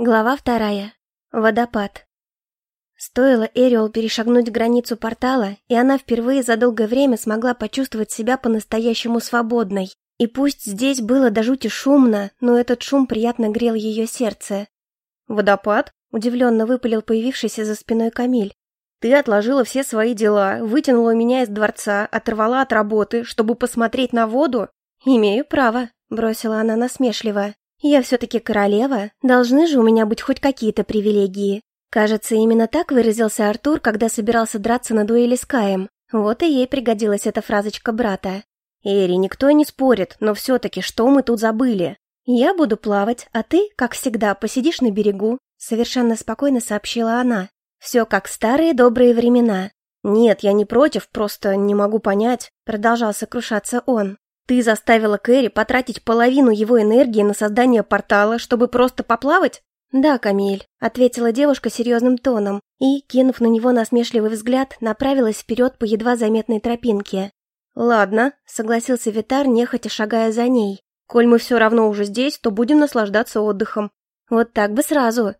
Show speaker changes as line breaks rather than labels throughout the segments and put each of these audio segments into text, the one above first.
Глава вторая. Водопад. Стоило Эриол перешагнуть границу портала, и она впервые за долгое время смогла почувствовать себя по-настоящему свободной. И пусть здесь было до жути шумно, но этот шум приятно грел ее сердце.
«Водопад?» – удивленно выпалил появившийся за спиной Камиль. «Ты отложила все свои дела, вытянула меня из дворца, оторвала от работы, чтобы посмотреть на воду?»
«Имею право», – бросила она насмешливо. Я все-таки королева, должны же у меня быть хоть какие-то привилегии. Кажется, именно так выразился Артур, когда собирался драться на дуэли с Каем. Вот и ей пригодилась эта фразочка брата.
«Эри, никто не спорит, но все-таки что мы тут забыли?»
«Я буду плавать, а ты, как всегда, посидишь на берегу», совершенно спокойно сообщила она. «Все как старые добрые времена».
«Нет, я не против, просто не могу понять», продолжал сокрушаться он. Ты заставила Кэрри потратить половину его энергии на создание портала, чтобы просто поплавать?
Да, Камиль, ответила девушка серьезным тоном и, кинув на него насмешливый взгляд, направилась вперед по едва заметной тропинке.
Ладно, согласился Витар, нехотя шагая за ней. Коль мы все равно уже здесь, то будем наслаждаться отдыхом.
Вот так бы сразу.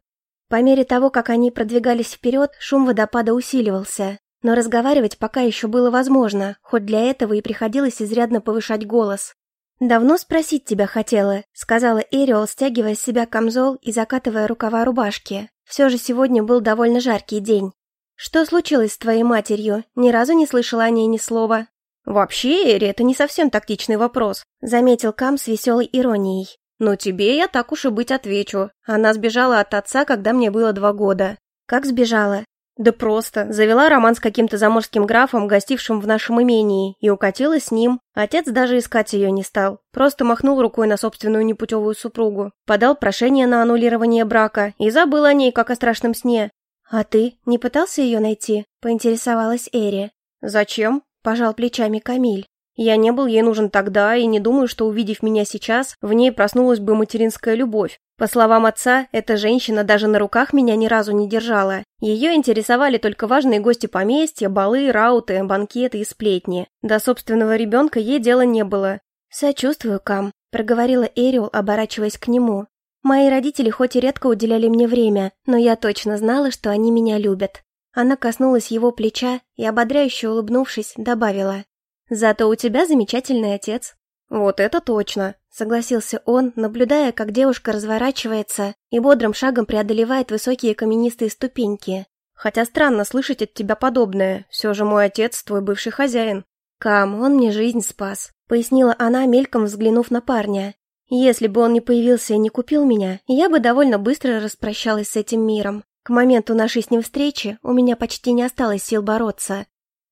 По мере того, как они продвигались вперед, шум водопада усиливался. Но разговаривать пока еще было возможно, хоть для этого и приходилось изрядно повышать голос. «Давно спросить тебя хотела», — сказала Эриол, стягивая с себя камзол и закатывая рукава рубашки. Все же сегодня был довольно жаркий день. «Что случилось с твоей матерью? Ни разу не слышала о ней ни слова».
«Вообще, Эри, это не совсем тактичный вопрос», — заметил Кам с веселой иронией. «Но тебе я так уж и быть отвечу. Она сбежала от отца, когда мне было два года».
«Как сбежала?»
Да просто, завела роман с каким-то заморским графом, гостившим в нашем имении, и укатила с ним. Отец даже искать ее не стал, просто махнул рукой на собственную непутевую супругу, подал прошение на аннулирование брака и забыл о ней, как о страшном сне.
«А ты не пытался ее найти?» – поинтересовалась Эри.
«Зачем?» – пожал плечами Камиль. Я не был ей нужен тогда и не думаю, что, увидев меня сейчас, в ней проснулась бы материнская любовь. По словам отца, эта женщина даже на руках меня ни разу не держала. Ее интересовали только важные гости поместья, балы, рауты, банкеты и сплетни. До собственного ребенка ей дела не было.
«Сочувствую, Кам», — проговорила Эриол, оборачиваясь к нему. «Мои родители хоть и редко уделяли мне время, но я точно знала, что они меня любят». Она коснулась его плеча и, ободряюще улыбнувшись, добавила. Зато у тебя замечательный отец».
«Вот это точно», —
согласился он, наблюдая, как девушка разворачивается и бодрым шагом преодолевает высокие каменистые ступеньки.
«Хотя странно слышать от тебя подобное. Все же мой отец твой бывший хозяин».
«Кам, он мне жизнь спас», — пояснила она, мельком взглянув на парня. «Если бы он не появился и не купил меня, я бы довольно быстро распрощалась с этим миром. К моменту нашей с ним встречи у меня почти не осталось сил бороться.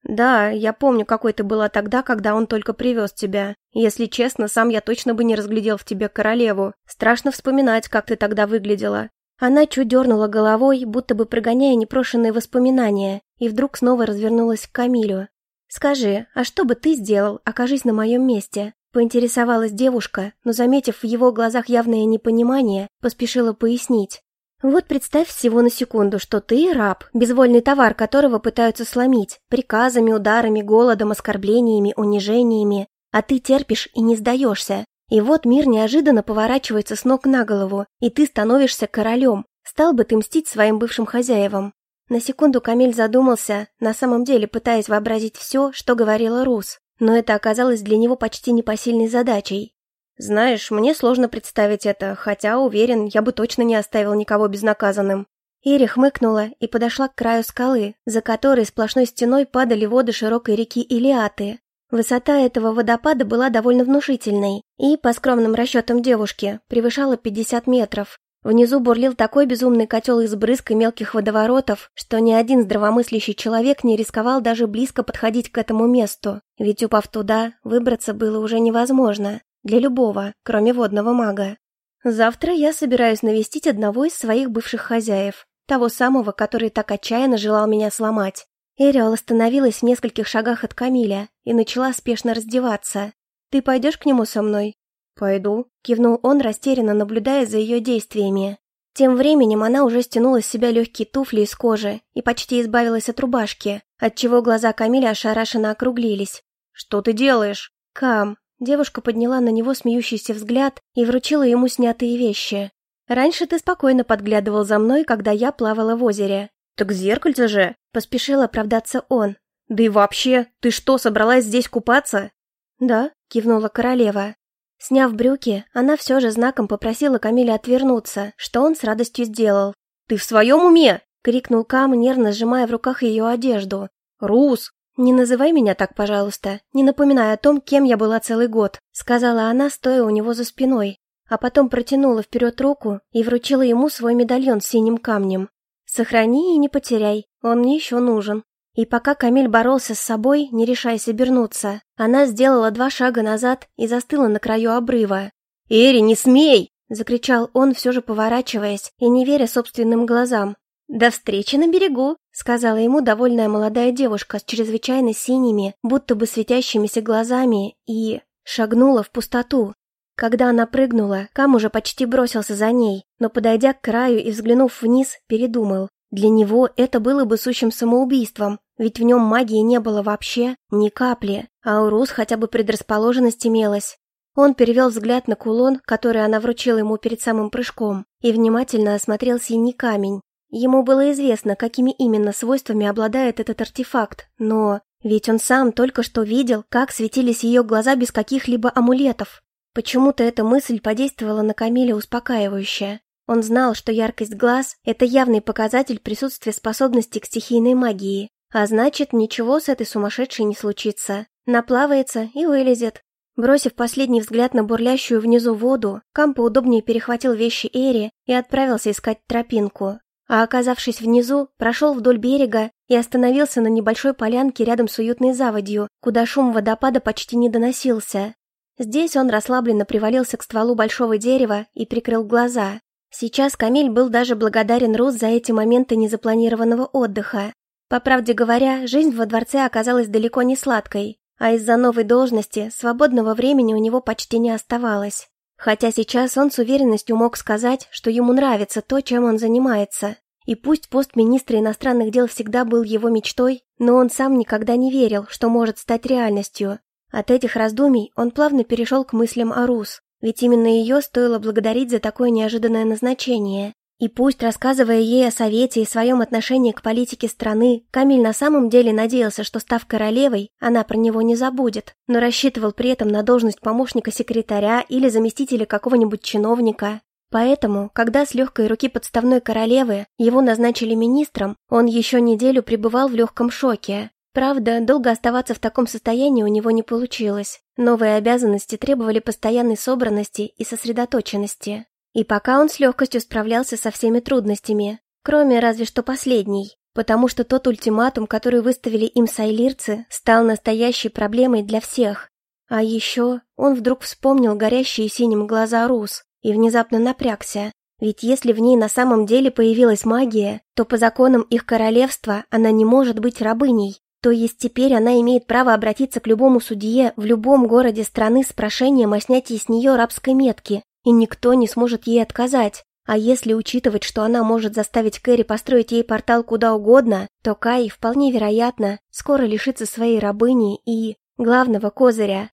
«Да, я помню, какой ты была тогда, когда он только привез тебя. Если честно, сам я точно бы не разглядел в тебе королеву. Страшно вспоминать, как ты тогда выглядела».
Она чуть дернула головой, будто бы прогоняя непрошенные воспоминания, и вдруг снова развернулась к Камилю. «Скажи, а что бы ты сделал, окажись на моем месте?» Поинтересовалась девушка, но, заметив в его глазах явное непонимание, поспешила пояснить. Вот представь всего на секунду, что ты раб, безвольный товар которого пытаются сломить, приказами, ударами, голодом, оскорблениями, унижениями, а ты терпишь и не сдаешься. И вот мир неожиданно поворачивается с ног на голову, и ты становишься королем. Стал бы ты мстить своим бывшим хозяевам. На секунду Камиль задумался, на самом деле пытаясь вообразить все, что говорила Рус, но это оказалось для него почти непосильной задачей.
Знаешь, мне сложно представить это, хотя, уверен, я бы точно не оставил никого безнаказанным.
Ири хмыкнула и подошла к краю скалы, за которой сплошной стеной падали воды широкой реки Илиаты. Высота этого водопада была довольно внушительной и, по скромным расчетам девушки, превышала 50 метров. Внизу бурлил такой безумный котел из брызг и мелких водоворотов, что ни один здравомыслящий человек не рисковал даже близко подходить к этому месту, ведь упав туда, выбраться было уже невозможно. Для любого, кроме водного мага. Завтра я собираюсь навестить одного из своих бывших хозяев, того самого, который так отчаянно желал меня сломать. Эриол остановилась в нескольких шагах от Камиля и начала спешно раздеваться. «Ты пойдешь к нему со мной?»
«Пойду», —
кивнул он, растерянно наблюдая за ее действиями. Тем временем она уже стянула с себя легкие туфли из кожи и почти избавилась от рубашки, отчего глаза Камиля ошарашенно округлились.
«Что ты делаешь?»
«Кам, Девушка подняла на него смеющийся взгляд и вручила ему снятые вещи. Раньше ты спокойно подглядывал за мной, когда я плавала в озере».
«Так зеркальце же!»
— поспешил оправдаться он.
«Да и вообще, ты что, собралась здесь купаться?»
«Да», — кивнула королева. Сняв брюки, она все же знаком попросила Камиля отвернуться, что он с радостью сделал.
«Ты в своем уме?»
— крикнул Кам, нервно сжимая в руках ее одежду.
«Рус!»
«Не называй меня так, пожалуйста, не напоминай о том, кем я была целый год», — сказала она, стоя у него за спиной, а потом протянула вперед руку и вручила ему свой медальон с синим камнем. «Сохрани и не потеряй, он мне еще нужен». И пока Камиль боролся с собой, не решаясь обернуться, она сделала два шага назад и застыла на краю обрыва.
«Эри, не смей!»
— закричал он, все же поворачиваясь и не веря собственным глазам. «До встречи на берегу!» — сказала ему довольная молодая девушка с чрезвычайно синими, будто бы светящимися глазами, и... шагнула в пустоту. Когда она прыгнула, Кам уже почти бросился за ней, но, подойдя к краю и взглянув вниз, передумал. Для него это было бы сущим самоубийством, ведь в нем магии не было вообще ни капли, а у Рус хотя бы предрасположенность имелась. Он перевел взгляд на кулон, который она вручила ему перед самым прыжком, и внимательно осмотрел синий камень. Ему было известно, какими именно свойствами обладает этот артефакт, но... Ведь он сам только что видел, как светились ее глаза без каких-либо амулетов. Почему-то эта мысль подействовала на Камиля успокаивающе. Он знал, что яркость глаз – это явный показатель присутствия способности к стихийной магии, а значит, ничего с этой сумасшедшей не случится. Наплавается и вылезет. Бросив последний взгляд на бурлящую внизу воду, Кам поудобнее перехватил вещи Эри и отправился искать тропинку. А оказавшись внизу, прошел вдоль берега и остановился на небольшой полянке рядом с уютной заводью, куда шум водопада почти не доносился. Здесь он расслабленно привалился к стволу большого дерева и прикрыл глаза. Сейчас Камиль был даже благодарен Рус за эти моменты незапланированного отдыха. По правде говоря, жизнь во дворце оказалась далеко не сладкой, а из-за новой должности свободного времени у него почти не оставалось. Хотя сейчас он с уверенностью мог сказать, что ему нравится то, чем он занимается. И пусть пост министра иностранных дел всегда был его мечтой, но он сам никогда не верил, что может стать реальностью. От этих раздумий он плавно перешел к мыслям о Рус, ведь именно ее стоило благодарить за такое неожиданное назначение. И пусть, рассказывая ей о совете и своем отношении к политике страны, Камиль на самом деле надеялся, что, став королевой, она про него не забудет, но рассчитывал при этом на должность помощника секретаря или заместителя какого-нибудь чиновника. Поэтому, когда с легкой руки подставной королевы его назначили министром, он еще неделю пребывал в легком шоке. Правда, долго оставаться в таком состоянии у него не получилось. Новые обязанности требовали постоянной собранности и сосредоточенности. И пока он с легкостью справлялся со всеми трудностями, кроме разве что последней, потому что тот ультиматум, который выставили им сайлирцы, стал настоящей проблемой для всех. А еще он вдруг вспомнил горящие синим глаза Рус и внезапно напрягся. Ведь если в ней на самом деле появилась магия, то по законам их королевства она не может быть рабыней. То есть теперь она имеет право обратиться к любому судье в любом городе страны с прошением о снятии с нее рабской метки, и никто не сможет ей отказать. А если учитывать, что она может заставить Кэрри построить ей портал куда угодно, то Кай, вполне вероятно, скоро лишится своей рабыни и... главного козыря.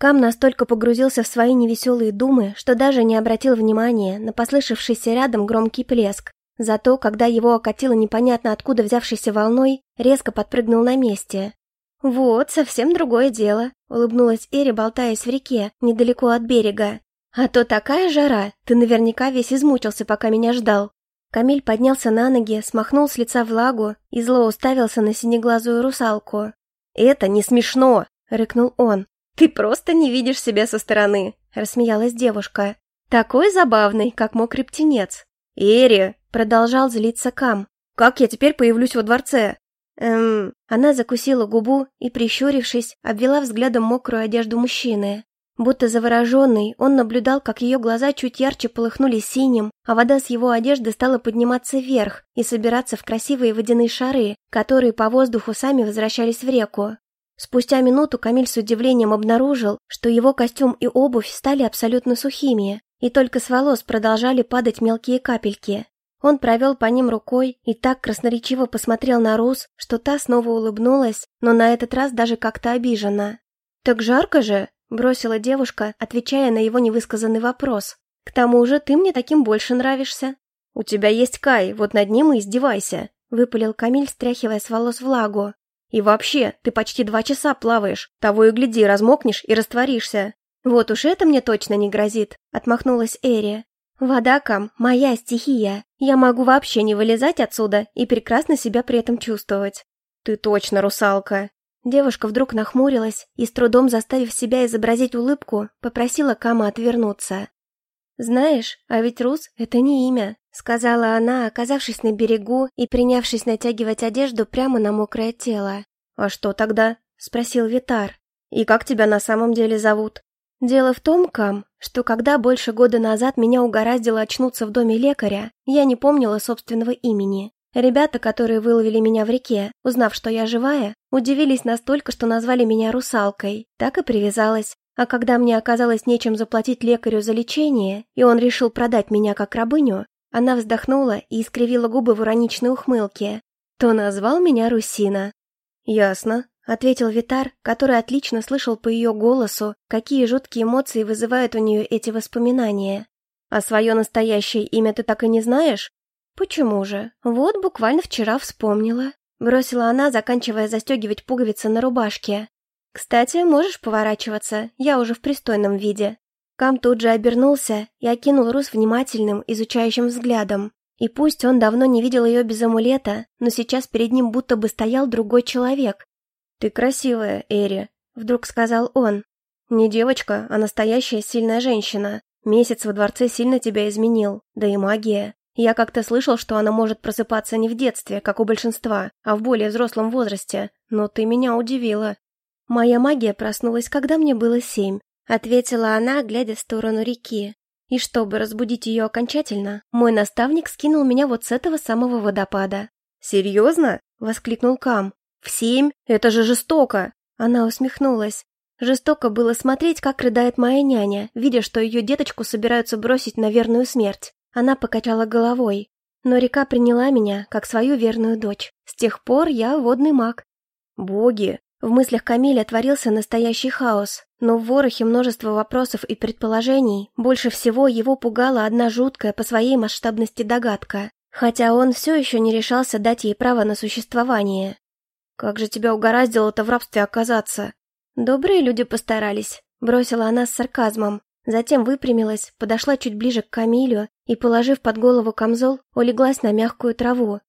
Кам настолько погрузился в свои невеселые думы, что даже не обратил внимания на послышавшийся рядом громкий плеск. Зато, когда его окатило непонятно откуда взявшейся волной, резко подпрыгнул на месте. «Вот, совсем другое дело», — улыбнулась Эри, болтаясь в реке, недалеко от берега. «А то такая жара, ты наверняка весь измучился, пока меня ждал». Камиль поднялся на ноги, смахнул с лица влагу и зло уставился на синеглазую русалку.
«Это не смешно!» — рыкнул он.
«Ты просто не видишь себя со стороны!» — рассмеялась девушка. «Такой забавный, как мокрый птенец!»
«Эри!»
— продолжал злиться Кам.
«Как я теперь появлюсь во дворце?»
«Эм...» Она закусила губу и, прищурившись, обвела взглядом мокрую одежду мужчины. Будто завороженный, он наблюдал, как ее глаза чуть ярче полыхнули синим, а вода с его одежды стала подниматься вверх и собираться в красивые водяные шары, которые по воздуху сами возвращались в реку. Спустя минуту Камиль с удивлением обнаружил, что его костюм и обувь стали абсолютно сухими, и только с волос продолжали падать мелкие капельки. Он провел по ним рукой и так красноречиво посмотрел на Рус, что та снова улыбнулась, но на этот раз даже как-то обижена. «Так жарко же!» Бросила девушка, отвечая на его невысказанный вопрос. К тому же ты мне таким больше нравишься».
«У тебя есть Кай, вот над ним и издевайся», — выпалил Камиль, стряхивая с волос влагу. «И вообще, ты почти два часа плаваешь, того и гляди, размокнешь и растворишься».
«Вот уж это мне точно не грозит», — отмахнулась Эри. «Вода, Кам, моя стихия. Я могу вообще не вылезать отсюда и прекрасно себя при этом чувствовать».
«Ты точно русалка»,
Девушка вдруг нахмурилась и, с трудом заставив себя изобразить улыбку, попросила Кама отвернуться. «Знаешь, а ведь Рус — это не имя», — сказала она, оказавшись на берегу и принявшись натягивать одежду прямо на мокрое тело.
«А что тогда?» — спросил Витар. «И как тебя на самом деле зовут?»
«Дело в том, Кам, что когда больше года назад меня угораздило очнуться в доме лекаря, я не помнила собственного имени. Ребята, которые выловили меня в реке, узнав, что я живая, удивились настолько, что назвали меня русалкой. Так и привязалась. А когда мне оказалось нечем заплатить лекарю за лечение, и он решил продать меня как рабыню, она вздохнула и искривила губы в ироничной ухмылке, то назвал меня Русина.
«Ясно», — ответил Витар, который отлично слышал по ее голосу, какие жуткие эмоции вызывают у нее эти воспоминания. «А свое настоящее имя ты так и не знаешь?»
«Почему же? Вот буквально вчера вспомнила», — бросила она, заканчивая застегивать пуговицы на рубашке. «Кстати, можешь поворачиваться, я уже в пристойном виде». Кам тут же обернулся и окинул Рус внимательным, изучающим взглядом. И пусть он давно не видел ее без амулета, но сейчас перед ним будто бы стоял другой человек.
«Ты красивая, Эри», — вдруг сказал он. «Не девочка, а настоящая сильная женщина. Месяц во дворце сильно тебя изменил, да и магия. Я как-то слышал, что она может просыпаться не в детстве, как у большинства, а в более взрослом возрасте, но ты меня удивила.
Моя магия проснулась, когда мне было семь, ответила она, глядя в сторону реки. И чтобы разбудить ее окончательно, мой наставник скинул меня вот с этого самого водопада.
«Серьезно?» — воскликнул Кам. «В семь? Это же жестоко!»
Она усмехнулась. Жестоко было смотреть, как рыдает моя няня, видя, что ее деточку собираются бросить на верную смерть. Она покачала головой. Но река приняла меня, как свою верную дочь. С тех пор я водный маг.
Боги! В мыслях Камиля творился настоящий хаос, но в ворохе множество вопросов и предположений больше всего его пугала одна жуткая по своей масштабности догадка, хотя он все еще не решался дать ей право на существование. «Как же тебя угораздило-то в рабстве оказаться?»
«Добрые люди постарались», — бросила она с сарказмом. Затем выпрямилась, подошла чуть ближе к Камилю и, положив под голову камзол, улеглась на мягкую траву.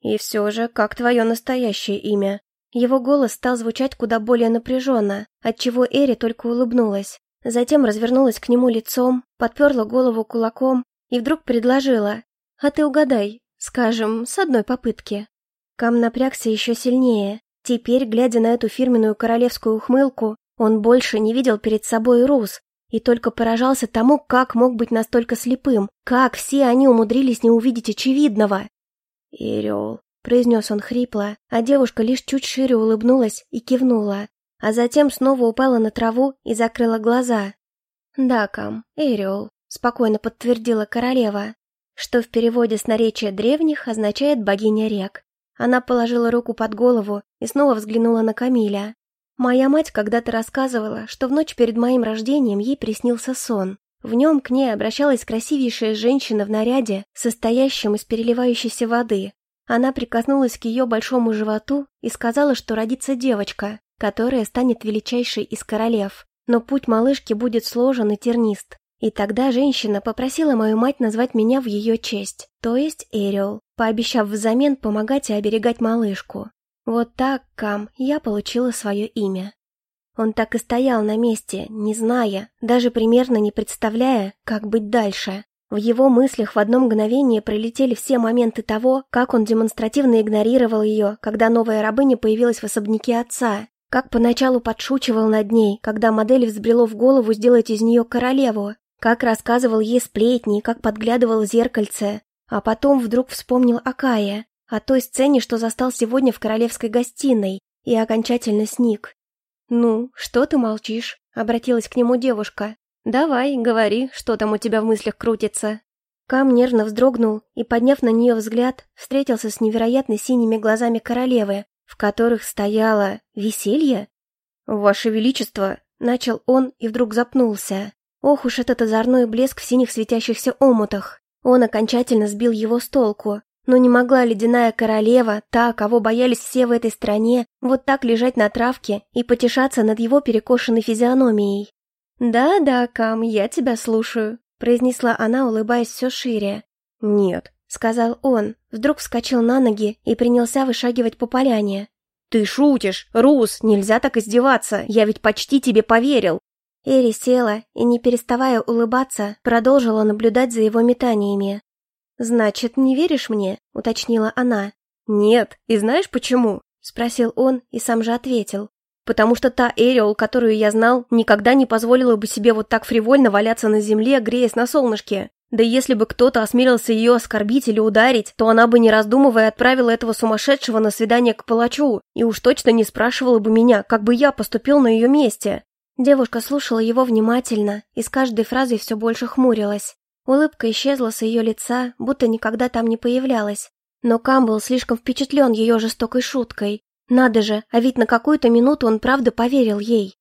«И все же, как твое настоящее имя?»
Его голос стал звучать куда более напряженно, отчего Эри только улыбнулась. Затем развернулась к нему лицом, подперла голову кулаком и вдруг предложила. «А ты угадай, скажем, с одной попытки». Кам напрягся еще сильнее. Теперь, глядя на эту фирменную королевскую ухмылку, он больше не видел перед собой Рус, и только поражался тому, как мог быть настолько слепым, как все они умудрились не увидеть очевидного.
«Ирел», —
произнес он хрипло, а девушка лишь чуть шире улыбнулась и кивнула, а затем снова упала на траву и закрыла глаза. «Да, Кам, Эриол», — спокойно подтвердила королева, что в переводе с наречия древних означает «богиня рек». Она положила руку под голову и снова взглянула на Камиля. Моя мать когда-то рассказывала, что в ночь перед моим рождением ей приснился сон. В нем к ней обращалась красивейшая женщина в наряде, состоящем из переливающейся воды. Она прикоснулась к ее большому животу и сказала, что родится девочка, которая станет величайшей из королев. Но путь малышки будет сложен и тернист. И тогда женщина попросила мою мать назвать меня в ее честь, то есть Эриол, пообещав взамен помогать и оберегать малышку. Вот так, Кам, я получила свое имя. Он так и стоял на месте, не зная, даже примерно не представляя, как быть дальше. В его мыслях в одно мгновение пролетели все моменты того, как он демонстративно игнорировал ее, когда новая рабыня появилась в особняке отца, как поначалу подшучивал над ней, когда модели взбрело в голову сделать из нее королеву, как рассказывал ей сплетни, как подглядывал зеркальце, а потом вдруг вспомнил о Кае, о той сцене, что застал сегодня в королевской гостиной, и окончательно сник. «Ну, что ты молчишь?» — обратилась к нему девушка. «Давай, говори, что там у тебя в мыслях крутится». Кам нервно вздрогнул и, подняв на нее взгляд, встретился с невероятно синими глазами королевы, в которых стояло веселье.
«Ваше Величество!» — начал он и вдруг запнулся.
Ох уж этот озорной блеск в синих светящихся омутах. Он окончательно сбил его с толку. Но не могла ледяная королева, та, кого боялись все в этой стране, вот так лежать на травке и потешаться над его перекошенной физиономией. «Да-да, Кам, я тебя слушаю», — произнесла она, улыбаясь все шире.
«Нет», — сказал он, вдруг вскочил на ноги и принялся вышагивать по поляне. «Ты шутишь, Рус, нельзя так издеваться, я ведь почти тебе поверил!»
Эри села и, не переставая улыбаться, продолжила наблюдать за его метаниями. «Значит, не веришь мне?» — уточнила она.
«Нет, и знаешь почему?» — спросил он и сам же ответил. «Потому что та Эриол, которую я знал, никогда не позволила бы себе вот так фривольно валяться на земле, греясь на солнышке. Да если бы кто-то осмелился ее оскорбить или ударить, то она бы, не раздумывая, отправила этого сумасшедшего на свидание к палачу, и уж точно не спрашивала бы меня, как бы я поступил на ее месте.
Девушка слушала его внимательно и с каждой фразой все больше хмурилась. Улыбка исчезла с ее лица, будто никогда там не появлялась. Но Кам был слишком впечатлен ее жестокой шуткой. Надо же, а ведь на какую-то минуту он правда поверил ей.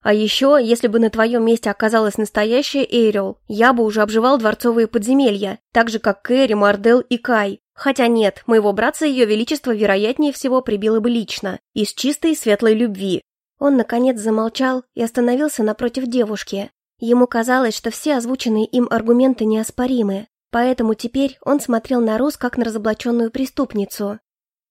А еще, если бы на твоем месте оказалась настоящая Эйрил, я бы уже обживал дворцовые подземелья, так же, как Кэрри, Мардел и Кай. Хотя нет, моего братца ее величество вероятнее всего прибило бы лично, из чистой светлой любви.
Он, наконец, замолчал и остановился напротив девушки. Ему казалось, что все озвученные им аргументы неоспоримы, поэтому теперь он смотрел на Рус как на разоблаченную преступницу.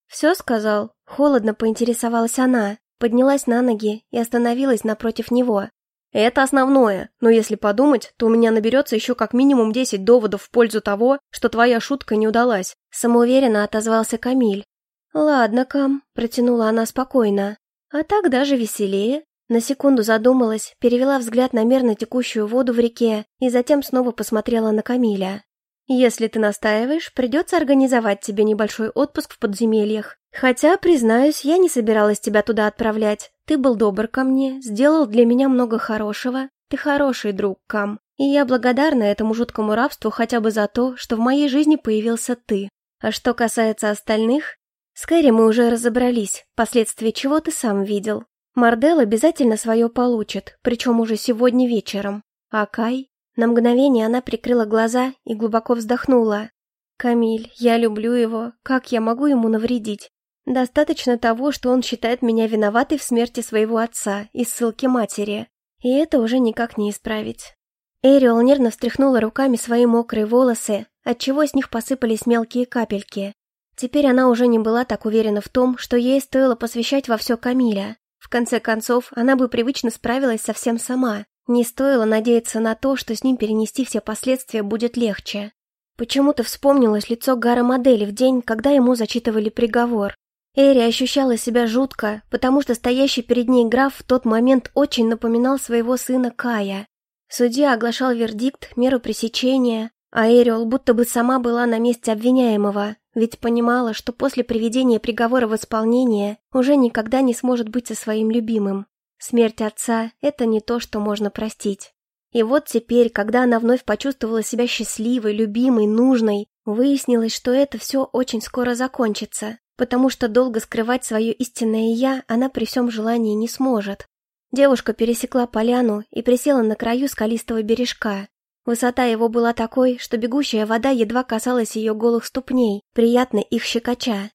«Все сказал?» Холодно поинтересовалась она, поднялась на ноги и остановилась напротив него.
Это основное, но если подумать, то у меня наберется еще как минимум 10 доводов в пользу того, что твоя шутка не удалась.
Самоуверенно отозвался Камиль. Ладно, Кам, протянула она спокойно. А так даже веселее. На секунду задумалась, перевела взгляд на мерно текущую воду в реке и затем снова посмотрела на Камиля. «Если ты настаиваешь, придется организовать тебе небольшой отпуск в подземельях. Хотя, признаюсь, я не собиралась тебя туда отправлять. Ты был добр ко мне, сделал для меня много хорошего. Ты хороший друг, Кам. И я благодарна этому жуткому рабству хотя бы за то, что в моей жизни появился ты. А что касается остальных, с Кэрри мы уже разобрались, последствия чего ты сам видел. Мардел обязательно свое получит, причем уже сегодня вечером. А Кай? На мгновение она прикрыла глаза и глубоко вздохнула. «Камиль, я люблю его. Как я могу ему навредить? Достаточно того, что он считает меня виноватой в смерти своего отца и ссылки матери. И это уже никак не исправить. Эриол нервно встряхнула руками свои мокрые волосы, отчего с них посыпались мелкие капельки. Теперь она уже не была так уверена в том, что ей стоило посвящать во все Камиля. В конце концов, она бы привычно справилась совсем сама. Не стоило надеяться на то, что с ним перенести все последствия будет легче. Почему-то вспомнилось лицо Гара модели в день, когда ему зачитывали приговор. Эри ощущала себя жутко, потому что стоящий перед ней граф в тот момент очень напоминал своего сына Кая. Судья оглашал вердикт, меру пресечения, а Эриол будто бы сама была на месте обвиняемого, ведь понимала, что после приведения приговора в исполнение уже никогда не сможет быть со своим любимым. Смерть отца – это не то, что можно простить. И вот теперь, когда она вновь почувствовала себя счастливой, любимой, нужной, выяснилось, что это все очень скоро закончится, потому что долго скрывать свое истинное «я» она при всем желании не сможет. Девушка пересекла поляну и присела на краю скалистого бережка. Высота его была такой, что бегущая вода едва касалась ее голых ступней, приятно их щекоча.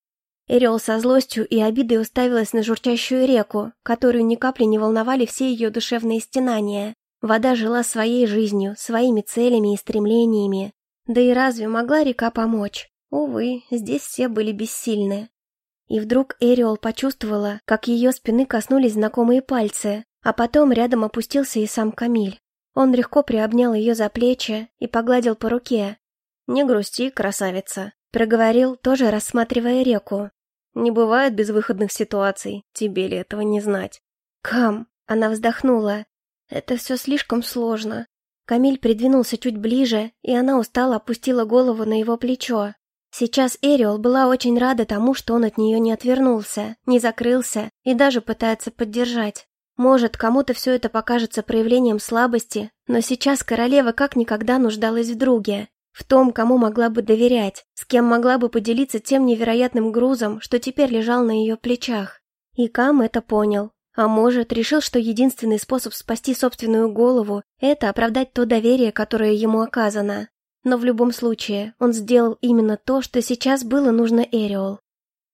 Эриол со злостью и обидой уставилась на журчащую реку, которую ни капли не волновали все ее душевные стенания. Вода жила своей жизнью, своими целями и стремлениями. Да и разве могла река помочь? Увы, здесь все были бессильны. И вдруг Эриол почувствовала, как ее спины коснулись знакомые пальцы, а потом рядом опустился и сам Камиль. Он легко приобнял ее за плечи и погладил по руке.
«Не грусти, красавица», —
проговорил, тоже рассматривая реку.
«Не бывает безвыходных ситуаций, тебе ли этого не знать?»
«Кам», — она вздохнула, — «это все слишком сложно». Камиль придвинулся чуть ближе, и она устало опустила голову на его плечо. Сейчас Эриол была очень рада тому, что он от нее не отвернулся, не закрылся и даже пытается поддержать. Может, кому-то все это покажется проявлением слабости, но сейчас королева как никогда нуждалась в друге, в том, кому могла бы доверять, с кем могла бы поделиться тем невероятным грузом, что теперь лежал на ее плечах. И Кам это понял. А может, решил, что единственный способ спасти собственную голову – это оправдать то доверие, которое ему оказано. Но в любом случае, он сделал именно то, что сейчас было нужно Эриол.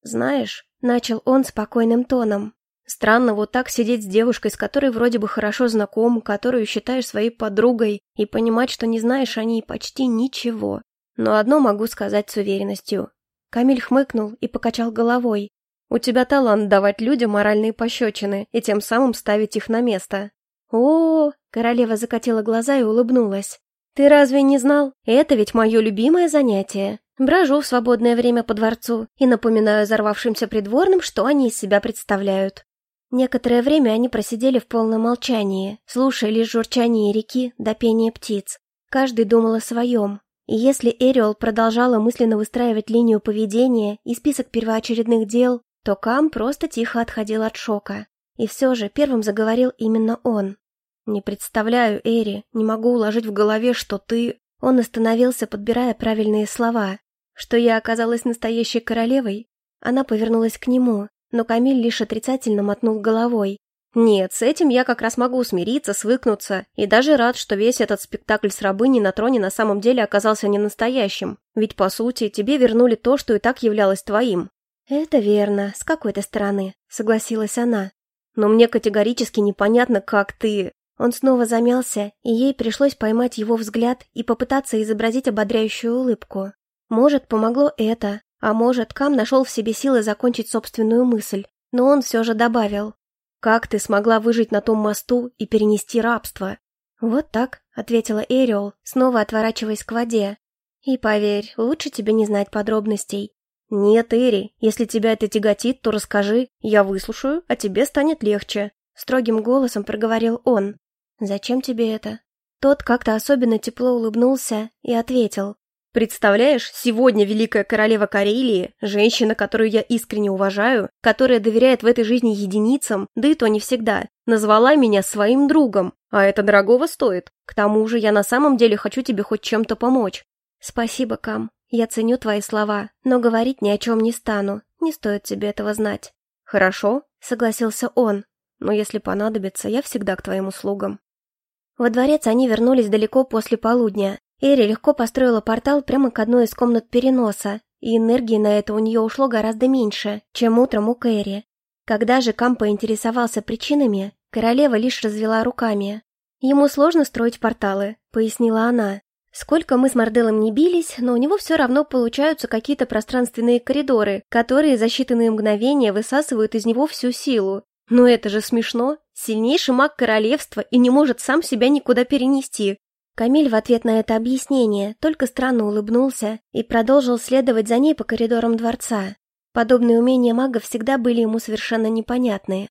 «Знаешь», – начал он спокойным тоном, Странно вот так сидеть с девушкой, с которой вроде бы хорошо знаком, которую считаешь своей подругой, и понимать, что не знаешь о ней почти ничего. Но одно могу сказать с уверенностью. Камиль хмыкнул и покачал головой. У тебя талант давать людям моральные пощечины и тем самым ставить их на место. О, -о, -о королева закатила глаза и улыбнулась. Ты разве не знал? Это ведь мое любимое занятие. Брожу в свободное время по дворцу и напоминаю взорвавшимся придворным, что они из себя представляют. Некоторое время они просидели в полном молчании, слушая лишь журчание реки до пения птиц. Каждый думал о своем, и если Эриол продолжала мысленно выстраивать линию поведения и список первоочередных дел, то Кам просто тихо отходил от шока. И все же первым заговорил именно он. «Не представляю, Эри, не могу уложить в голове, что ты...» Он остановился, подбирая правильные слова. «Что я оказалась настоящей королевой?» Она повернулась к нему, но Камиль лишь отрицательно мотнул головой. «Нет, с этим я как раз могу смириться, свыкнуться, и даже рад, что весь этот спектакль с рабыней на троне на самом деле оказался не настоящим, ведь, по сути, тебе вернули то, что и так являлось твоим. «Это верно, с какой-то стороны», — согласилась она. «Но мне категорически непонятно, как ты...» Он снова замялся, и ей пришлось поймать его взгляд и попытаться изобразить ободряющую улыбку. Может, помогло это, а может, Кам нашел в себе силы закончить собственную мысль, но он все же добавил. «Как ты смогла выжить на том мосту и перенести рабство?» «Вот так», — ответила Эриол, снова отворачиваясь к воде. «И поверь, лучше тебе не знать подробностей. «Нет, Эри, если тебя это тяготит, то расскажи, я выслушаю, а тебе станет легче», — строгим голосом проговорил он. «Зачем тебе это?» Тот как-то особенно тепло улыбнулся и ответил. «Представляешь, сегодня великая королева Карелии, женщина, которую я искренне уважаю, которая доверяет в этой жизни единицам, да и то не всегда, назвала меня своим другом, а это дорогого стоит. К тому же я на самом деле хочу тебе хоть чем-то помочь». «Спасибо, Кам», «Я ценю твои слова, но говорить ни о чем не стану. Не стоит тебе этого знать». «Хорошо», — согласился он. «Но если понадобится, я всегда к твоим услугам». Во дворец они вернулись далеко после полудня. Эри легко построила портал прямо к одной из комнат переноса, и энергии на это у нее ушло гораздо меньше, чем утром у Кэрри. Когда же Кам поинтересовался причинами, королева лишь развела руками. «Ему сложно строить порталы», — пояснила она. Сколько мы с Марделом не бились, но у него все равно получаются какие-то пространственные коридоры, которые за считанные мгновения высасывают из него всю силу. Но это же смешно. Сильнейший маг королевства и не может сам себя никуда перенести. Камиль в ответ на это объяснение только странно улыбнулся и продолжил следовать за ней по коридорам дворца. Подобные умения мага всегда были ему совершенно непонятны.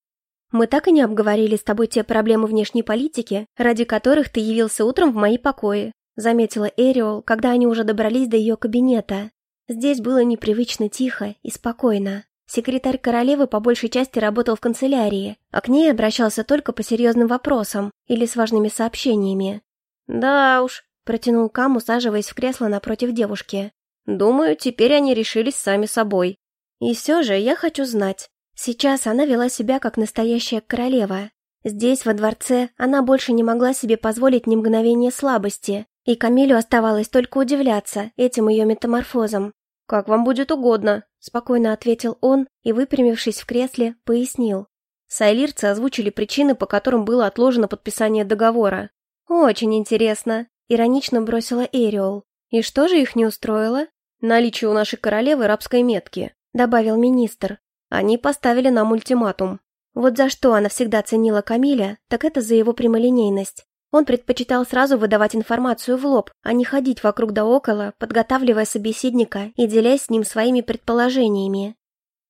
Мы так и не обговорили с тобой те проблемы внешней политики, ради которых ты явился утром в мои покои заметила Эриол, когда они уже добрались до ее кабинета. Здесь было непривычно тихо и спокойно. Секретарь королевы по большей части работал в канцелярии, а к ней обращался только по серьезным вопросам или с важными сообщениями. «Да уж», — протянул Кам, усаживаясь в кресло напротив девушки. «Думаю, теперь они решились сами собой. И все же я хочу знать. Сейчас она вела себя как настоящая королева. Здесь, во дворце, она больше не могла себе позволить ни мгновения слабости, и Камилю оставалось только удивляться этим ее метаморфозом. «Как вам будет угодно», — спокойно ответил он и, выпрямившись в кресле, пояснил. Сайлирцы озвучили причины, по которым было отложено подписание договора. «Очень интересно», — иронично бросила Эриол. «И что же их не устроило?» «Наличие у нашей королевы рабской метки», — добавил министр. «Они поставили нам ультиматум. Вот за что она всегда ценила Камиля, так это за его прямолинейность. Он предпочитал сразу выдавать информацию в лоб, а не ходить вокруг да около, подготавливая собеседника и делясь с ним своими предположениями.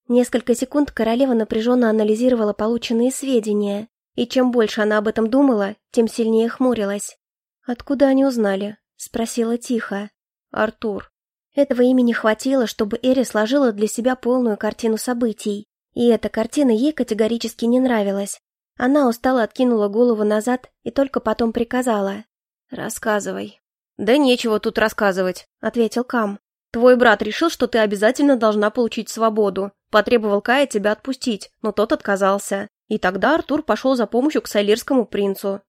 Несколько секунд королева напряженно анализировала полученные сведения, и чем больше она об этом думала, тем сильнее хмурилась. «Откуда они узнали?» — спросила тихо. «Артур». Этого имени хватило, чтобы Эри сложила для себя полную картину событий. И эта картина ей категорически не нравилась, она устало откинула голову назад и только потом приказала. «Рассказывай». «Да нечего тут рассказывать», — ответил Кам. «Твой брат решил, что ты обязательно должна получить свободу. Потребовал Кая тебя отпустить, но тот отказался.
И тогда Артур пошел за помощью к Сайлирскому принцу.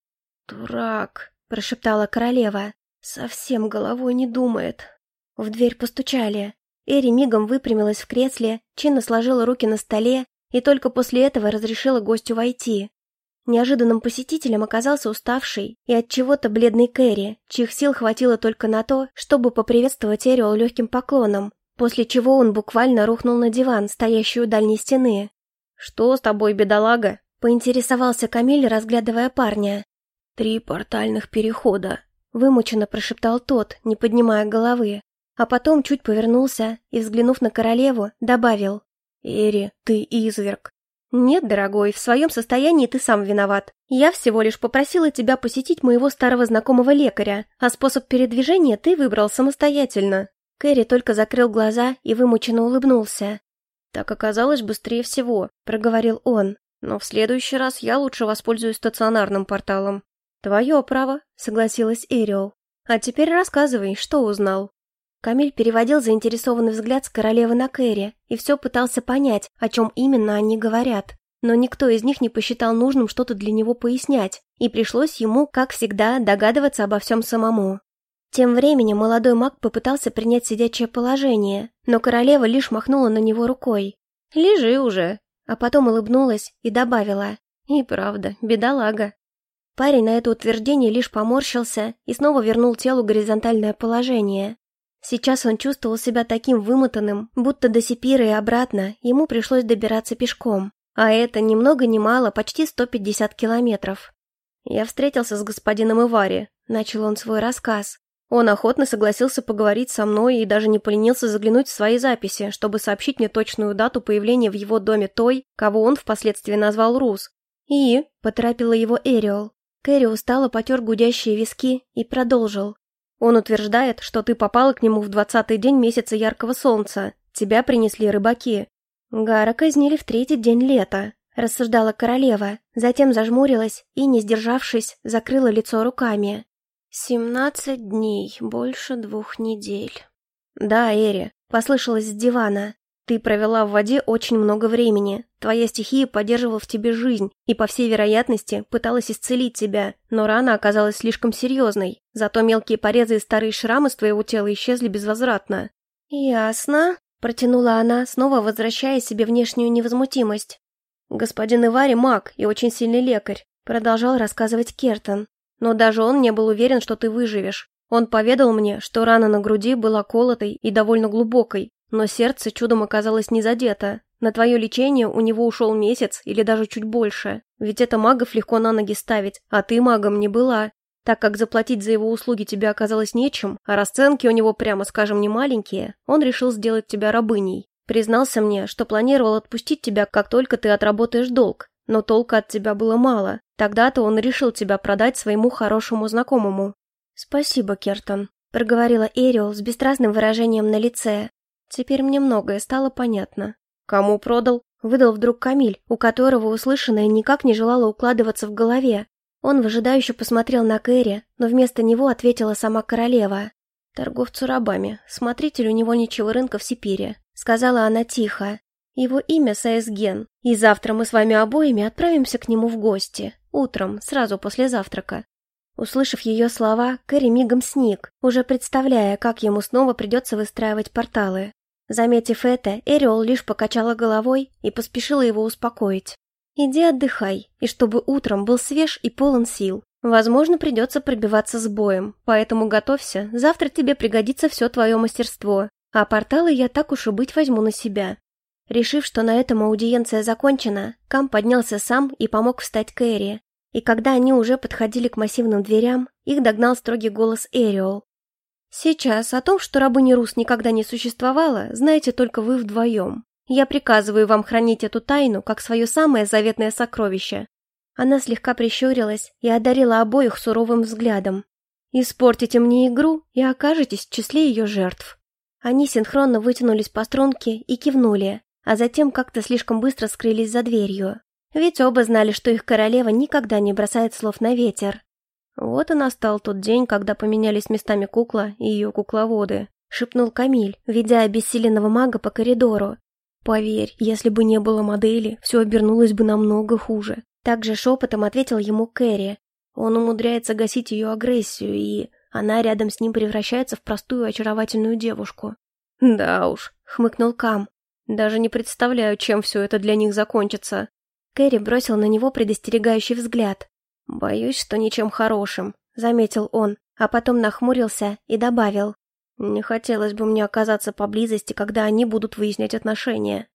«Дурак», — прошептала королева, — «совсем головой не думает». В дверь постучали. Эри мигом выпрямилась в кресле, чинно сложила руки на столе и только после этого разрешила гостю войти. Неожиданным посетителем оказался уставший и от чего-то бледный Кэрри, чьих сил хватило только на то, чтобы поприветствовать Эриол легким поклоном, после чего он буквально рухнул на диван, стоящий у дальней стены.
«Что с тобой, бедолага?» — поинтересовался Камиль, разглядывая парня.
«Три портальных перехода», — вымученно прошептал тот, не поднимая головы, а потом чуть повернулся и, взглянув на королеву, добавил. «Эри, ты изверг.
«Нет, дорогой, в своем состоянии ты сам виноват. Я всего лишь попросила тебя посетить моего старого знакомого лекаря, а способ передвижения ты выбрал самостоятельно».
Кэрри только закрыл глаза и вымученно улыбнулся.
«Так оказалось быстрее всего», — проговорил он. «Но в следующий раз я лучше воспользуюсь стационарным порталом».
«Твое право», — согласилась Эриол. «А теперь рассказывай, что узнал». Камиль переводил заинтересованный взгляд с королевы на Кэрри и все пытался понять, о чем именно они говорят. Но никто из них не посчитал нужным что-то для него пояснять, и пришлось ему, как всегда, догадываться обо всем самому. Тем временем молодой маг попытался принять сидячее положение, но королева лишь махнула на него рукой.
«Лежи уже»,
а потом улыбнулась и добавила.
«И правда, бедолага».
Парень на это утверждение лишь поморщился и снова вернул телу горизонтальное положение. Сейчас он чувствовал себя таким вымотанным, будто до Сепира и обратно ему пришлось добираться пешком. А это ни много ни мало, почти 150 километров.
«Я встретился с господином Ивари», — начал он свой рассказ. Он охотно согласился поговорить со мной и даже не поленился заглянуть в свои записи, чтобы сообщить мне точную дату появления в его доме той, кого он впоследствии назвал Рус.
«И?» — поторопила его Эриол. Кэрри устало потер гудящие виски и продолжил.
Он утверждает, что ты попала к нему в двадцатый день месяца яркого солнца. Тебя принесли рыбаки.
Гара казнили в третий день лета, рассуждала королева, затем зажмурилась и, не сдержавшись, закрыла лицо руками. «Семнадцать дней, больше двух недель».
«Да, Эри», — послышалось с дивана. Ты провела в воде очень много времени. Твоя стихия поддерживала в тебе жизнь и, по всей вероятности, пыталась исцелить тебя, но рана оказалась слишком серьезной. Зато мелкие порезы и старые шрамы с твоего тела исчезли безвозвратно.
«Ясно», — протянула она, снова возвращая себе внешнюю невозмутимость.
«Господин Ивари маг и очень сильный лекарь», — продолжал рассказывать Кертон. «Но даже он не был уверен, что ты выживешь. Он поведал мне, что рана на груди была колотой и довольно глубокой, но сердце чудом оказалось не задето. На твое лечение у него ушел месяц или даже чуть больше. Ведь это магов легко на ноги ставить, а ты магом не была. Так как заплатить за его услуги тебе оказалось нечем, а расценки у него, прямо скажем, не маленькие, он решил сделать тебя рабыней. Признался мне, что планировал отпустить тебя, как только ты отработаешь долг, но толка от тебя было мало. Тогда-то он решил тебя продать своему хорошему знакомому.
«Спасибо, Кертон», — проговорила Эриол с бесстрастным выражением на лице. Теперь мне многое стало понятно.
«Кому продал?» — выдал вдруг Камиль, у которого услышанное никак не желало укладываться в голове.
Он выжидающе посмотрел на Кэрри, но вместо него ответила сама королева.
«Торговцу рабами, смотрителю невольничьего рынка в Сипире», —
сказала она тихо. «Его имя Саэсген, и завтра мы с вами обоими отправимся к нему в гости. Утром, сразу после завтрака. Услышав ее слова, Кэрри мигом сник, уже представляя, как ему снова придется выстраивать порталы. Заметив это, Эриол лишь покачала головой и поспешила его успокоить. «Иди отдыхай, и чтобы утром был свеж и полон сил. Возможно, придется пробиваться с боем, поэтому готовься, завтра тебе пригодится все твое мастерство, а порталы я так уж и быть возьму на себя». Решив, что на этом аудиенция закончена, Кам поднялся сам и помог встать Кэрри. И когда они уже подходили к массивным дверям, их догнал строгий голос Эриол. Сейчас о том, что рабыни Рус никогда не существовало, знаете только вы вдвоем. Я приказываю вам хранить эту тайну, как свое самое заветное сокровище. Она слегка прищурилась и одарила обоих суровым взглядом. Испортите мне игру и окажетесь в числе ее жертв. Они синхронно вытянулись по струнке и кивнули, а затем как-то слишком быстро скрылись за дверью. Ведь оба знали, что их королева никогда не бросает слов на ветер.
«Вот и настал тот день, когда поменялись местами кукла и ее кукловоды», — шепнул Камиль, ведя обессиленного мага по коридору.
Поверь, если бы не было модели, все обернулось бы намного хуже. Также шепотом ответил ему Кэрри. Он умудряется гасить ее агрессию, и она рядом с ним превращается в простую очаровательную девушку.
«Да уж», — хмыкнул Кам. «Даже не представляю, чем все это для них закончится».
Кэрри бросил на него предостерегающий взгляд.
«Боюсь, что ничем хорошим», — заметил он,
а потом нахмурился и добавил.
«Не хотелось бы мне оказаться поблизости, когда они будут выяснять отношения».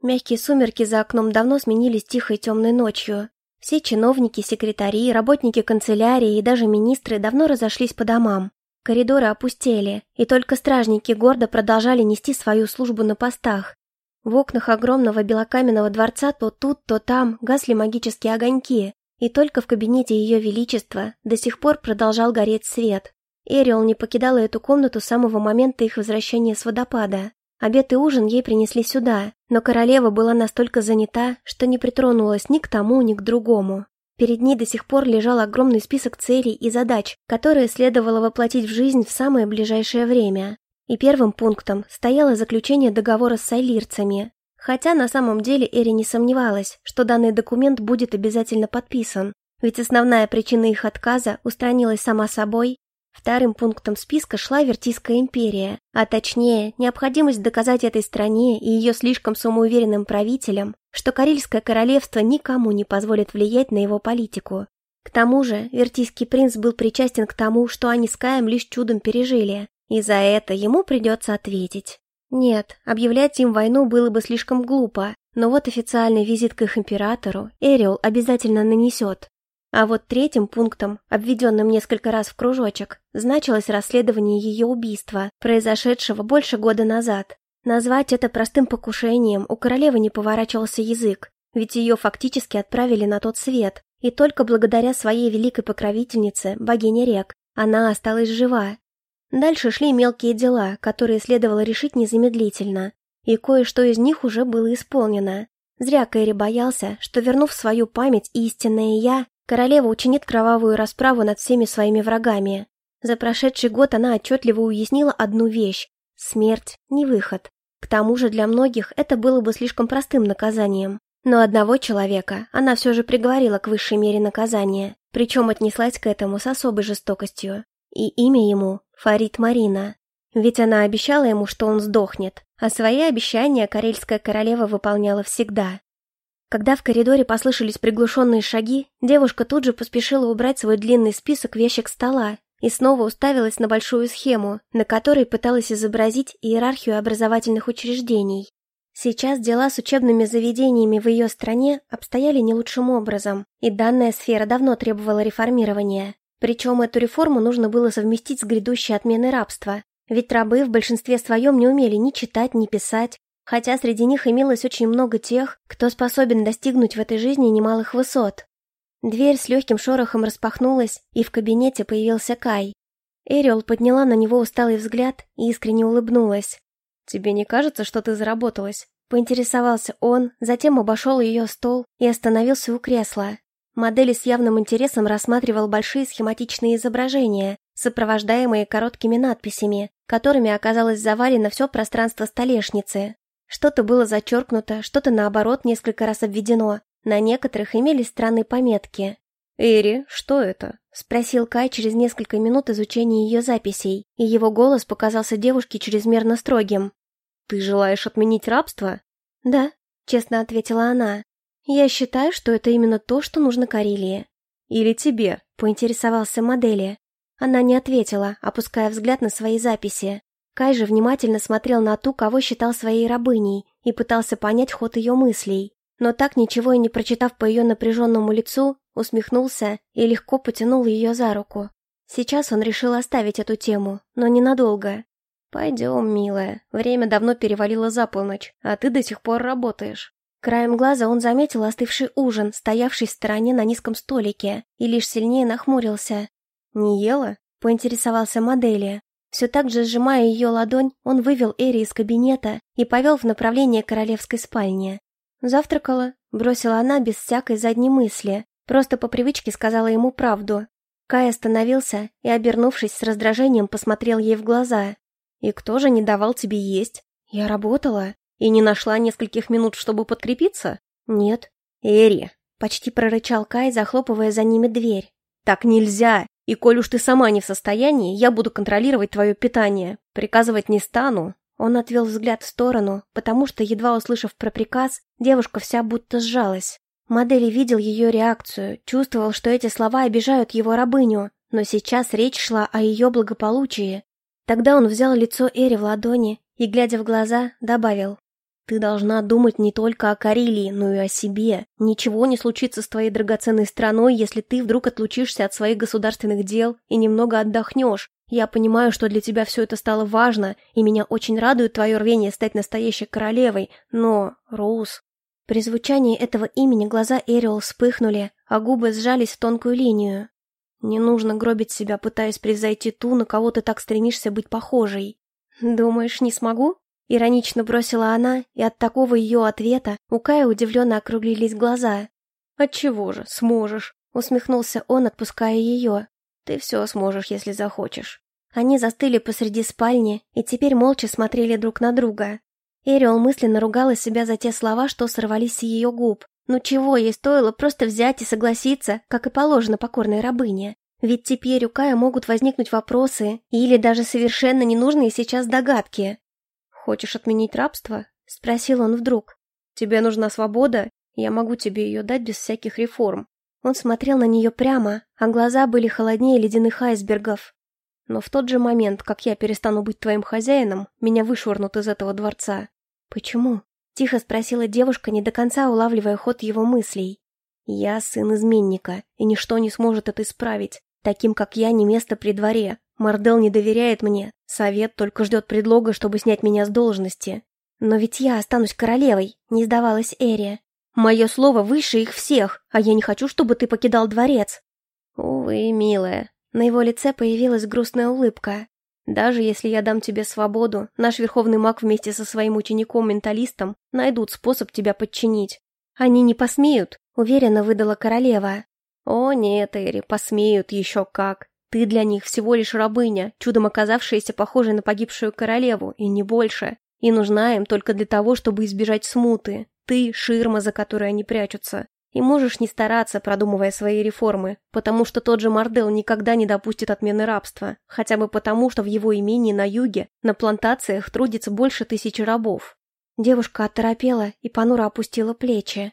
Мягкие сумерки за окном давно сменились тихой темной ночью. Все чиновники, секретари, работники канцелярии и даже министры давно разошлись по домам. Коридоры опустели, и только стражники гордо продолжали нести свою службу на постах. В окнах огромного белокаменного дворца то тут, то там гасли магические огоньки, и только в кабинете Ее Величества до сих пор продолжал гореть свет. Эриол не покидала эту комнату с самого момента их возвращения с водопада. Обед и ужин ей принесли сюда, но королева была настолько занята, что не притронулась ни к тому, ни к другому. Перед ней до сих пор лежал огромный список целей и задач, которые следовало воплотить в жизнь в самое ближайшее время. И первым пунктом стояло заключение договора с сайлирцами. Хотя на самом деле Эри не сомневалась, что данный документ будет обязательно подписан, ведь основная причина их отказа устранилась сама собой. Вторым пунктом списка шла Вертийская империя, а точнее, необходимость доказать этой стране и ее слишком самоуверенным правителям, что Карельское королевство никому не позволит влиять на его политику. К тому же, Вертийский принц был причастен к тому, что они с Каем лишь чудом пережили, и за это ему придется ответить. Нет, объявлять им войну было бы слишком глупо, но вот официальный визит к их императору Эриол обязательно нанесет. А вот третьим пунктом, обведенным несколько раз в кружочек, значилось расследование ее убийства, произошедшего больше года назад. Назвать это простым покушением у королевы не поворачивался язык, ведь ее фактически отправили на тот свет, и только благодаря своей великой покровительнице, богине рек, она осталась жива. Дальше шли мелкие дела, которые следовало решить незамедлительно, и кое-что из них уже было исполнено. Зря Кэрри боялся, что, вернув свою память истинное «я», королева учинит кровавую расправу над всеми своими врагами. За прошедший год она отчетливо уяснила одну вещь Смерть – не выход. К тому же для многих это было бы слишком простым наказанием. Но одного человека она все же приговорила к высшей мере наказания, причем отнеслась к этому с особой жестокостью. И имя ему – Фарид Марина. Ведь она обещала ему, что он сдохнет, а свои обещания карельская королева выполняла всегда. Когда в коридоре послышались приглушенные шаги, девушка тут же поспешила убрать свой длинный список вещек стола и снова уставилась на большую схему, на которой пыталась изобразить иерархию образовательных учреждений. Сейчас дела с учебными заведениями в ее стране обстояли не лучшим образом, и данная сфера давно требовала реформирования. Причем эту реформу нужно было совместить с грядущей отменой рабства, ведь рабы в большинстве своем не умели ни читать, ни писать, хотя среди них имелось очень много тех, кто способен достигнуть в этой жизни немалых высот. Дверь с легким шорохом распахнулась, и в кабинете появился Кай. Эриол подняла на него усталый взгляд и искренне улыбнулась.
«Тебе не кажется, что ты заработалась?»
Поинтересовался он, затем обошел ее стол и остановился у кресла. Модели с явным интересом рассматривал большие схематичные изображения, сопровождаемые короткими надписями, которыми оказалось завалено все пространство столешницы. Что-то было зачеркнуто, что-то наоборот несколько раз обведено, на некоторых имелись странные пометки.
«Эри, что это?»
— спросил Кай через несколько минут изучения ее записей, и его голос показался девушке чрезмерно строгим.
«Ты желаешь отменить рабство?»
«Да», — честно ответила она. «Я считаю, что это именно то, что нужно Карелии».
«Или тебе?»
— поинтересовался модели. Она не ответила, опуская взгляд на свои записи. Кай же внимательно смотрел на ту, кого считал своей рабыней, и пытался понять ход ее мыслей но так ничего и не прочитав по ее напряженному лицу, усмехнулся и легко потянул ее за руку. Сейчас он решил оставить эту тему, но ненадолго.
«Пойдем, милая, время давно перевалило за полночь, а ты до сих пор работаешь».
Краем глаза он заметил остывший ужин, стоявший в стороне на низком столике, и лишь сильнее нахмурился.
«Не ела?»
— поинтересовался модели. Все так же сжимая ее ладонь, он вывел Эри из кабинета и повел в направлении королевской спальни. «Завтракала», — бросила она без всякой задней мысли, просто по привычке сказала ему правду. Кай остановился и, обернувшись с раздражением, посмотрел ей в глаза.
«И кто же не давал тебе есть?»
«Я работала».
И не нашла нескольких минут, чтобы подкрепиться?
Нет.
Эри,
почти прорычал Кай, захлопывая за ними дверь.
Так нельзя. И коль уж ты сама не в состоянии, я буду контролировать твое питание. Приказывать не стану.
Он отвел взгляд в сторону, потому что, едва услышав про приказ, девушка вся будто сжалась. Модели видел ее реакцию, чувствовал, что эти слова обижают его рабыню, но сейчас речь шла о ее благополучии. Тогда он взял лицо Эри в ладони и, глядя в глаза, добавил. «Ты должна думать не только о Карелии, но и о себе. Ничего не случится с твоей драгоценной страной, если ты вдруг отлучишься от своих государственных дел и немного отдохнешь. Я понимаю, что для тебя все это стало важно, и меня очень радует твое рвение стать настоящей королевой, но, Роуз, при звучании этого имени глаза Эриол вспыхнули, а губы сжались в тонкую линию. Не нужно гробить себя, пытаясь превзойти ту, на кого ты так стремишься быть похожей. «Думаешь, не смогу?» Иронично бросила она, и от такого ее ответа у Кая удивленно округлились глаза.
«Отчего же, сможешь?»
Усмехнулся он, отпуская ее.
«Ты все сможешь, если захочешь».
Они застыли посреди спальни и теперь молча смотрели друг на друга. Эриол мысленно ругала себя за те слова, что сорвались с ее губ. Ну чего ей стоило просто взять и согласиться, как и положено покорной рабыне? Ведь теперь у Кая могут возникнуть вопросы или даже совершенно ненужные сейчас догадки.
«Хочешь отменить рабство?» — спросил он вдруг. «Тебе нужна свобода? Я могу тебе ее дать без всяких реформ».
Он смотрел на нее прямо, а глаза были холоднее ледяных айсбергов.
Но в тот же момент, как я перестану быть твоим хозяином, меня вышвырнут из этого дворца.
Почему? Тихо спросила девушка, не до конца улавливая ход его мыслей.
Я сын изменника, и ничто не сможет это исправить. Таким, как я, не место при дворе. Мардел не доверяет мне. Совет только ждет предлога, чтобы снять меня с должности.
Но ведь я останусь королевой, не сдавалась Эрия.
Мое слово выше их всех, а я не хочу, чтобы ты покидал дворец.
Увы, милая, на его лице появилась грустная улыбка.
«Даже если я дам тебе свободу, наш верховный маг вместе со своим учеником-менталистом найдут способ тебя подчинить.
Они не посмеют», — уверенно выдала королева.
«О нет, Эри, посмеют еще как. Ты для них всего лишь рабыня, чудом оказавшаяся похожей на погибшую королеву, и не больше. И нужна им только для того, чтобы избежать смуты. Ты — ширма, за которой они прячутся. И можешь не стараться, продумывая свои реформы, потому что тот же Мардел никогда не допустит отмены рабства, хотя бы потому, что в его имении на юге, на плантациях трудится больше тысячи рабов.
Девушка оторопела и понуро опустила плечи.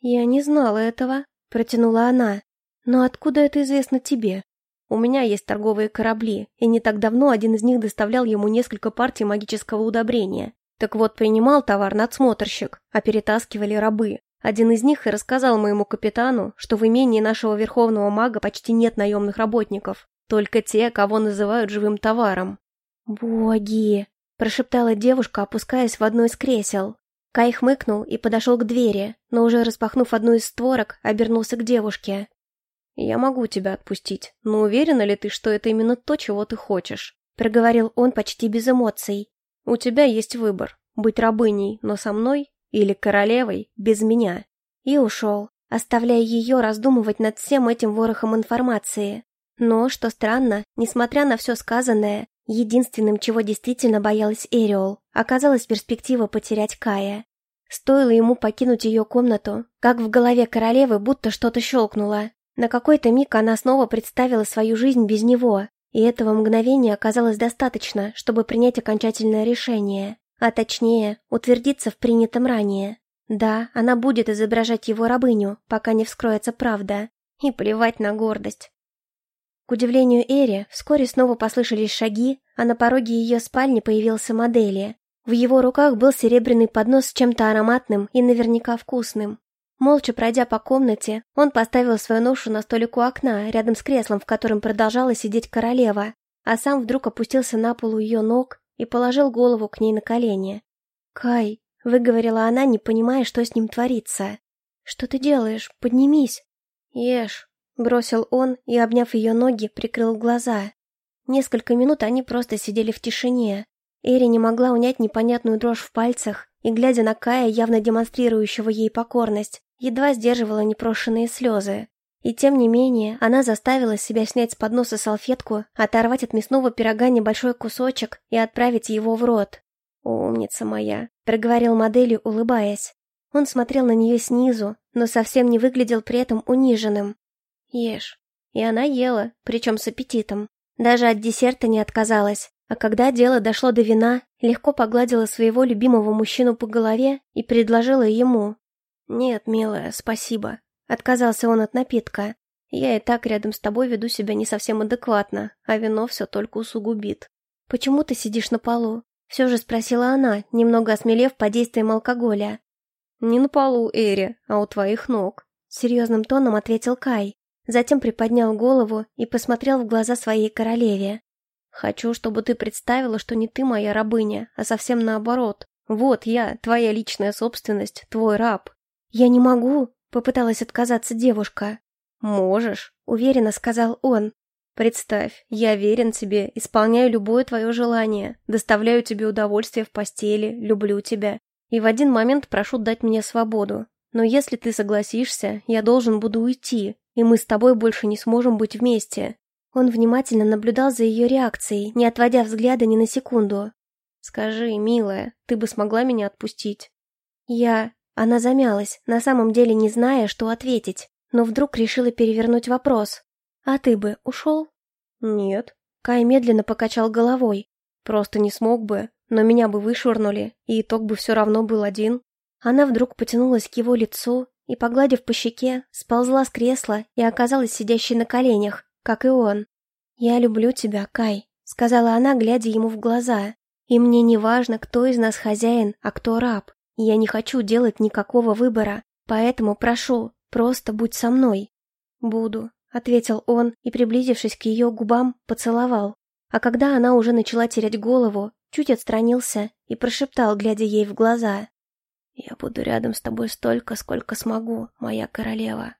«Я не знала этого», — протянула она. «Но откуда это известно тебе?»
«У меня есть торговые корабли, и не так давно один из них доставлял ему несколько партий магического удобрения. Так вот, принимал товар надсмотрщик, а перетаскивали рабы. Один из них и рассказал моему капитану, что в имении нашего верховного мага почти нет наемных работников, только те, кого называют живым товаром.
«Боги!» – прошептала девушка, опускаясь в одно из кресел. Кай хмыкнул и подошел к двери, но уже распахнув одну из створок, обернулся к девушке.
«Я могу тебя отпустить, но уверена ли ты, что это именно то, чего ты хочешь?»
– проговорил он почти без эмоций.
«У тебя есть выбор – быть рабыней, но со мной или королевой без меня.
И ушел, оставляя ее раздумывать над всем этим ворохом информации. Но, что странно, несмотря на все сказанное, единственным, чего действительно боялась Эриол, оказалась перспектива потерять Кая. Стоило ему покинуть ее комнату, как в голове королевы будто что-то щелкнуло. На какой-то миг она снова представила свою жизнь без него, и этого мгновения оказалось достаточно, чтобы принять окончательное решение. А точнее, утвердиться в принятом ранее. Да, она будет изображать его рабыню, пока не вскроется правда. И плевать на гордость. К удивлению Эри, вскоре снова послышались шаги, а на пороге ее спальни появился Модели. В его руках был серебряный поднос с чем-то ароматным и наверняка вкусным. Молча пройдя по комнате, он поставил свою ношу на столик у окна, рядом с креслом, в котором продолжала сидеть королева, а сам вдруг опустился на пол у ее ног и положил голову к ней на колени. «Кай», — выговорила она, не понимая, что с ним творится. «Что ты делаешь? Поднимись!»
«Ешь», —
бросил он и, обняв ее ноги, прикрыл глаза. Несколько минут они просто сидели в тишине. Эри не могла унять непонятную дрожь в пальцах и, глядя на Кая, явно демонстрирующего ей покорность, едва сдерживала непрошенные слезы. И тем не менее, она заставила себя снять с подноса салфетку, оторвать от мясного пирога небольшой кусочек и отправить его в рот. «Умница моя», — проговорил моделью, улыбаясь. Он смотрел на нее снизу, но совсем не выглядел при этом униженным. «Ешь». И она ела, причем с аппетитом. Даже от десерта не отказалась. А когда дело дошло до вина, легко погладила своего любимого мужчину по голове и предложила ему. «Нет, милая, спасибо». Отказался он от напитка. «Я и так рядом с тобой веду себя не совсем адекватно, а вино все только усугубит». «Почему ты сидишь на полу?» Все же спросила она, немного осмелев под действием алкоголя.
«Не на полу, Эри, а у твоих ног», —
серьезным тоном ответил Кай. Затем приподнял голову и посмотрел в глаза своей королеве. Хочу, чтобы ты представила, что не ты моя рабыня, а совсем наоборот. Вот я, твоя личная собственность, твой раб. Я не могу, попыталась отказаться девушка.
Можешь,
уверенно сказал он.
Представь, я верен тебе, исполняю любое твое желание, доставляю тебе удовольствие в постели, люблю тебя. И в один момент прошу дать мне свободу. Но если ты согласишься, я должен буду уйти, и мы с тобой больше не сможем быть вместе.
Он внимательно наблюдал за ее реакцией, не отводя взгляда ни на секунду.
«Скажи, милая, ты бы смогла меня отпустить?»
«Я...» Она замялась, на самом деле не зная, что ответить, но вдруг решила перевернуть вопрос. «А ты бы ушел?»
«Нет».
Кай медленно покачал головой.
«Просто не смог бы, но меня бы вышвырнули, и итог бы все равно был один».
Она вдруг потянулась к его лицу и, погладив по щеке, сползла с кресла и оказалась сидящей на коленях, как и он. «Я люблю тебя, Кай», — сказала она, глядя ему в глаза. «И мне не важно, кто из нас хозяин, а кто раб. Я не хочу делать никакого выбора, поэтому прошу, просто будь со мной». «Буду», — ответил он и, приблизившись к ее губам, поцеловал. А когда она уже начала терять голову, чуть отстранился и прошептал, глядя ей в глаза. «Я буду рядом с тобой столько, сколько смогу, моя королева».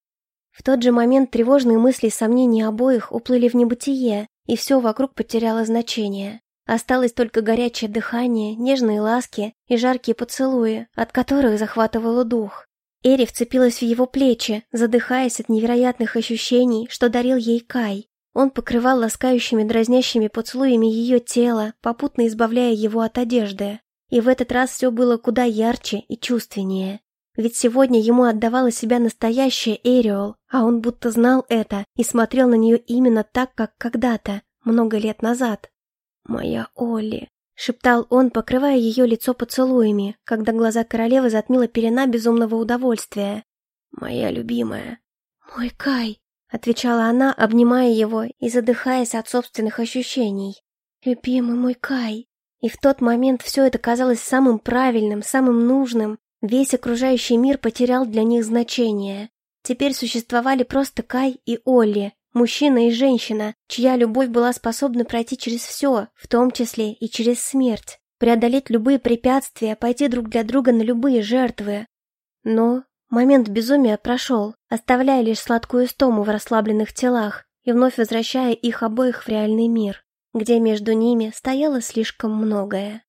В тот же момент тревожные мысли и сомнения обоих уплыли в небытие, и все вокруг потеряло значение. Осталось только горячее дыхание, нежные ласки и жаркие поцелуи, от которых захватывало дух. Эри вцепилась в его плечи, задыхаясь от невероятных ощущений, что дарил ей Кай. Он покрывал ласкающими дразнящими поцелуями ее тело, попутно избавляя его от одежды. И в этот раз все было куда ярче и чувственнее. Ведь сегодня ему отдавала себя настоящая Эриол, а он будто знал это и смотрел на нее именно так, как когда-то, много лет назад. «Моя Олли», — шептал он, покрывая ее лицо поцелуями, когда глаза королевы затмила пелена безумного удовольствия. «Моя любимая». «Мой Кай», — отвечала она, обнимая его и задыхаясь от собственных ощущений. «Любимый мой Кай». И в тот момент все это казалось самым правильным, самым нужным, Весь окружающий мир потерял для них значение. Теперь существовали просто Кай и Олли, мужчина и женщина, чья любовь была способна пройти через все, в том числе и через смерть, преодолеть любые препятствия, пойти друг для друга на любые жертвы. Но момент безумия прошел, оставляя лишь сладкую стому в расслабленных телах и вновь возвращая их обоих в реальный мир, где между ними стояло слишком многое.